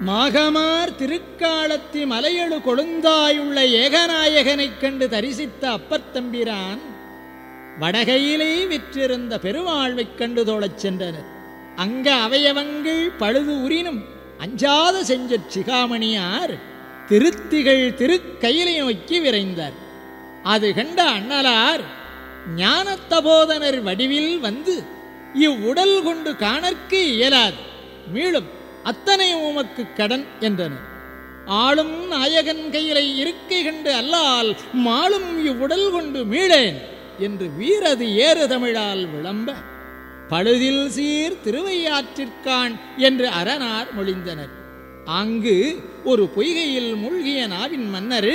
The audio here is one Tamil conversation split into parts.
மாகமார் திருக்காலத்தி மலையழு கொழுந்தாயுள்ள ஏகநாயகனைக் கண்டு தரிசித்த அப்பத்தம்பிரான் வடகையிலே விற்றிருந்த பெருவாழ்வைக் கண்டு தோழச் சென்றனர். அங்க அவயவங்கள் பழுது உரினும் அஞ்சாத செஞ்ச சிகாமணியார் திருத்திகள் திருக்கையிலை நோக்கி விரைந்தார். அது கண்ட அண்ணலார் ஞானத்தபோதனர் வடிவில் வந்து இவ்வுடல் கொண்டு காணற்கு இயலாது. மீளும் அத்தனை உமக்கு கடன் என்றனர். ஆளும் நாயகன் கையிலை இருக்கை கண்டு அல்லால் மாளும் இவ்வுடல் கொண்டு மீளேன் என்று வீரது ஏறு தமிழால் விளம்ப. பழுதில் சீர் திருவையாற்றிற்கான் என்று அரணார் மொழிந்தனர். அங்கு ஒரு பொய்கையில் மூழ்கிய நாவின் மன்னர்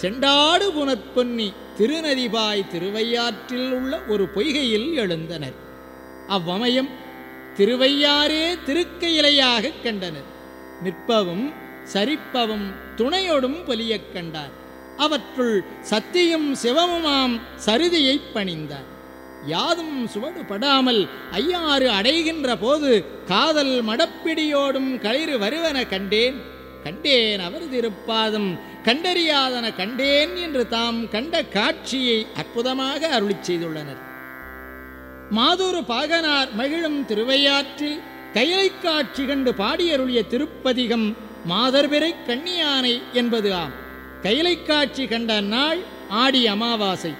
செண்டாடு புனற்பொன்னி திருநதிபாய் திருவையாற்றில் உள்ள ஒரு பொய்கையில் எழுந்தனர். அவ்வமயம் திருவையாறே திருக்கையிலையாக கண்டனர். நிற்பவும் சரிப்பவும் துணையோடும் பொலியக் கண்டார். அவற்றுள் சத்தியும் சிவமுமாம் சருதியை பணிந்தார். யாதும் சுவடு படாமல் ஐயாறு அடைகின்ற போது காதல் மடப்பிடியோடும் களிறு வருவன கண்டேன். கண்டேன் அவர் திருப்பாதம் கண்டறியாதன கண்டேன் என்று தாம் கண்ட காட்சியை அற்புதமாக அருளிச் செய்துள்ளனர். மாதூர் பாகனார் மகிழும் திருவையாற்றில் கைலை காட்சி கண்டு பாடியருளிய திருப்பதிகம் மாதர்பிறை கண்ணியானை என்பது ஆம். கைலை காட்சி கண்ட நாள் ஆடி அமாவாசை.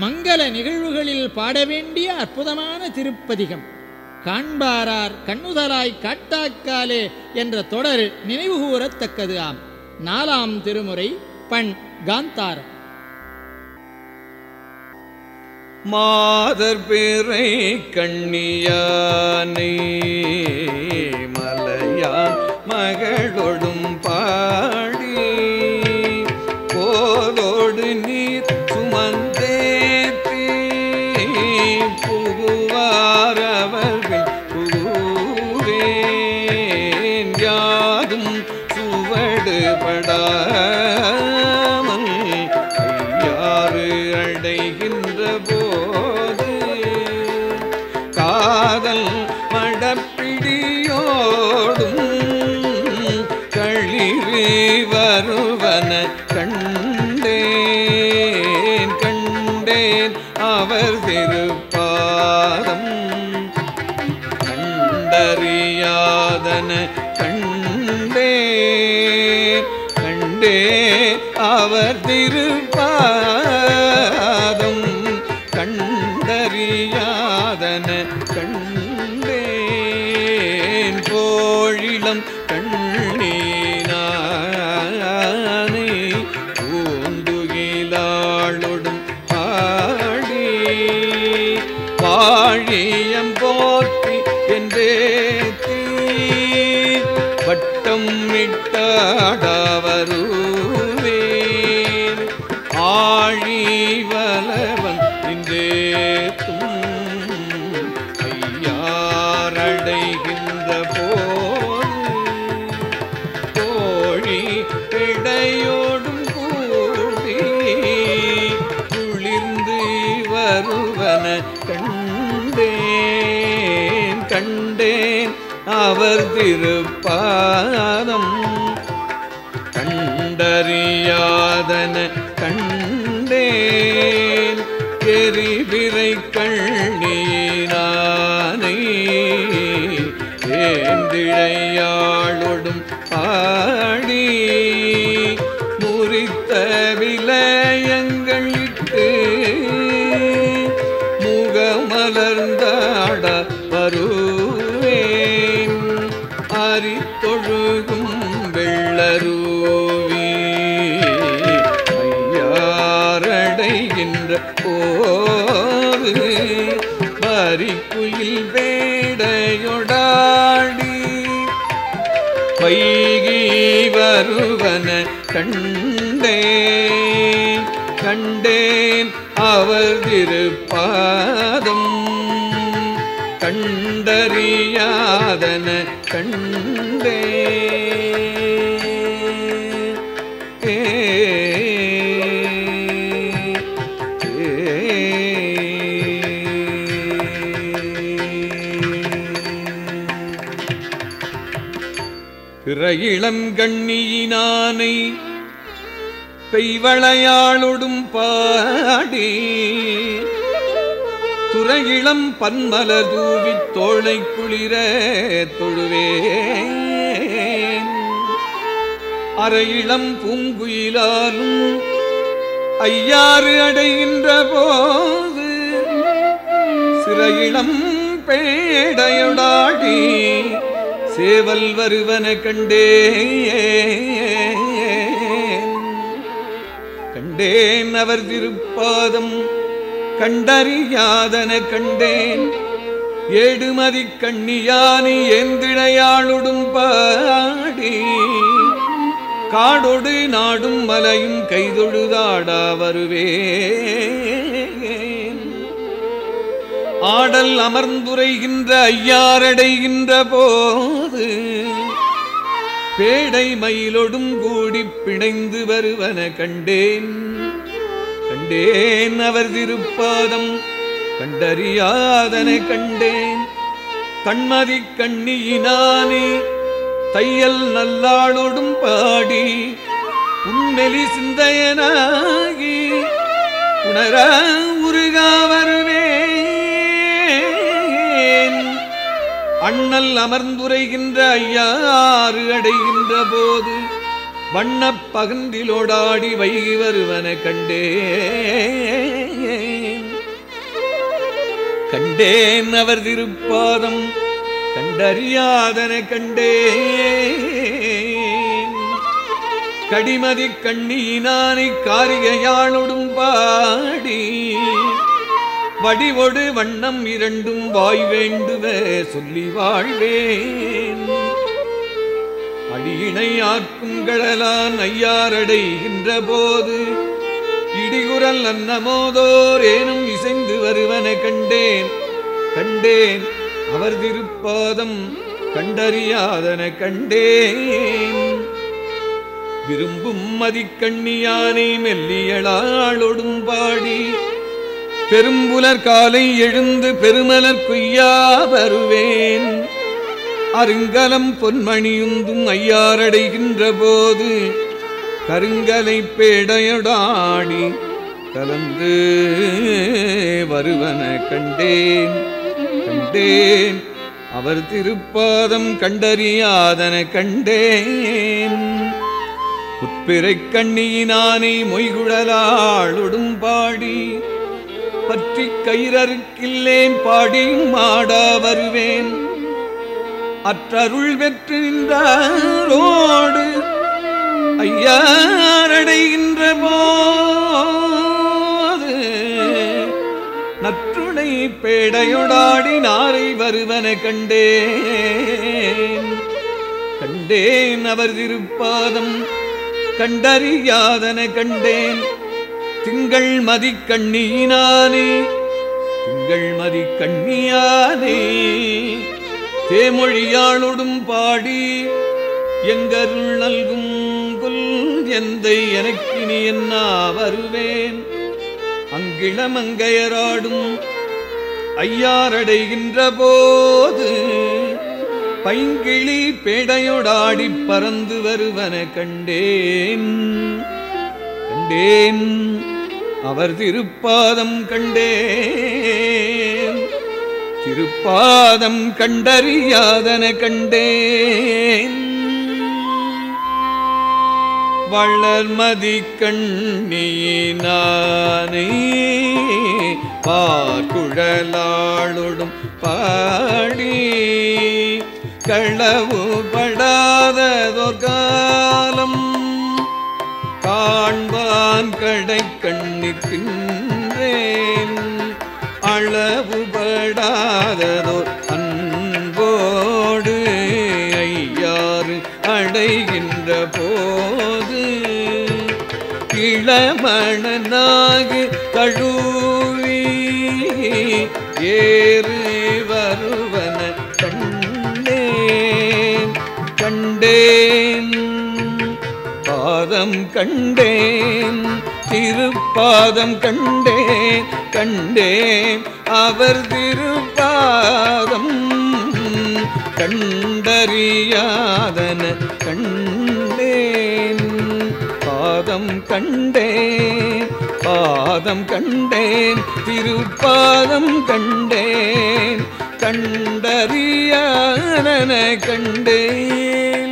மங்கள நிகழ்வுகளில் பாட வேண்டிய அற்புதமான திருப்பதிகம். காண்பாரார் கண்ணுதலாய் காட்டாக்காலே என்ற தொடர் நினைவுகூரத்தக்கது ஆம். நாலாம் திருமுறை பண் காந்தாரம். மாதர் பிறை கண்ணியானை மலையான் மகளொடும் பாடி போதோடு நீர் சுமந்தேத்தி புகுவாரவர்கள் புகுவேன் யாதும் சுவடுபடாமல் கண்டேன். அவர் திருப்பாதம் கண்டறியாதன கண்டே கண்டே அவர் திருப்பாதம் கண்டறியாதன கண் ஆட்டம் விட்டாடவருவேன் ஆழிவலர் அவர் திருப்பாதம் கண்டறியாதன கண்டேன். எரிபிறை கண்ணீரானை ஏந்திழை அரித்தொழுகும் வெள்ளரூவி ஐயாரடைகின்ற போது வரிக்குயில் வேடையொடாடி பைகி வருவன கண்டேன் கண்டேன் அவர் திருப்பாதம் கண்டறியாதன கண்டே. ஏ ஏ. பிற பெய்வளையாளொடும் பாடி துற இளம் பன்மலர் தூவி தோளை குளிர தொழுவேன். அரையிளம் பூங்குயிலாலும் ஐயாறு அடைகின்ற போது சிறையிளம் பேடையுடாடி சேவல் வருவன கண்டே கண்டேன் அவர் திருப்பாதம் கண்டறியாதன கண்டேன். ஏடுமதி கண்ணியானி எந்திழையாளுடும் பாடி. காடொடு நாடும் மலையும் கைதொழுதாடா வருவேன். ஆடல் அமர்ந்துரைகின்ற ஐயாரடைகின்ற போது பேடை மயிலொடும் கூடி பிணைந்து வருவன கண்டேன். கண்டேன் அவர் திருப்பாதம். கண்டறியாதனை கண்டேன். கண்மதி கண்ணியினானே தையல் நல்லாளோடும் பாடி உண்மெலி சிந்தையனாகி உணர உருகா வருவேன். அண்ணல் அமர்ந்துரைகின்ற ஐயாறு அடைகின்ற போது வண்ணப் பகந்திலோடாடி வைகி வருவன கண்டேன். கண்டேன் அவர் திருப்பாதம் கண்டறியாதன கண்டேன். கடிமதி கண்ணியினானை காரிகையாளொடும் பாடி வடிவொடு வண்ணம் இரண்டும் வாய் வேண்டுவ சொல்லி வாழ்வேன். அடியினை ஆக்கும் ஐயாரடைகின்ற போது இடிகுரல் அன்னமோதோர் ஏனும் இசைந்து வருவன கண்டேன். கண்டேன் அவர் திருப்பாதம் கண்டறியாதன கண்டேன். விரும்பும் மதிக்கண்ணியானை மெல்லியளாளொடும் பாடி பெரும்புலர் காலை எழுந்து பெருமலர் குய்யா வருவேன். அருங்கலம் பொன்மணியுந்தும் ஐயாரடைகின்ற போது கருங்கலை பேடையடாடி கலந்து வருவன கண்டேன் கண்டேன். அவர் திருப்பாதம் கண்டறியாதன கண்டேன். உட்பிறை கண்ணியினானை மொய்குழலாளுடும் பாடி பற்றி கயிறருக்கில்லேன் பாடியும் ஆடா வருவேன். அற்றருள் பெற்று நின்றாரோடு. ஐயாரடைகின்ற போது நற்றுணை பேடையொடாடி நாரை வருவன கண்டேன். கண்டேன் அவர் திருப்பாதம் கண்டறியாதன கண்டேன். திங்கள் மதி கண்ணியினானே திங்கள் மதி கண்ணியானே. தேமொழியாளொடும் பாடி எங்கருள் நல்கும் புல் எந்தை எனக்கு நீ என்ன வருவேன். அங்கிளமங்கையராடும் ஐயாரடைகின்ற போது பைங்கிளி பேடையொடாடி பறந்து வருவன கண்டேன். கண்டேன். அவர் திருப்பாதம் கண்டேன். திருப்பாதம் கண்டறியாதன கண்டேன். வளர்மதி கண்ணியினானே பார்க்குழலாளொடும் பாடி களவு படாததொர்காலம் காண்பான் கடை கண்ணிற்கின்றேன் அளவுபடாததோர் அன்போடு ஐயாறு அடைகின்ற போது இளமணனாகு தழுவி ஏறு வருவன கண்டேன் கண்டேன். திருப்பாதம் கண்டேன் திருப்பாதம் கண்டேன் கண்டேன். அவர் திருப்பாதம் கண்டறியாதன கண்டேன். பாதம் கண்டேன் பாதம் கண்டேன் திருப்பாதம் கண்டேன். கண்டறியாதன கண்டேன்.